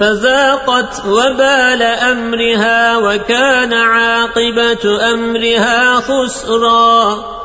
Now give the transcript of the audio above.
فذاقت وبال أمرها وكان عاقبة أمرها خسرا.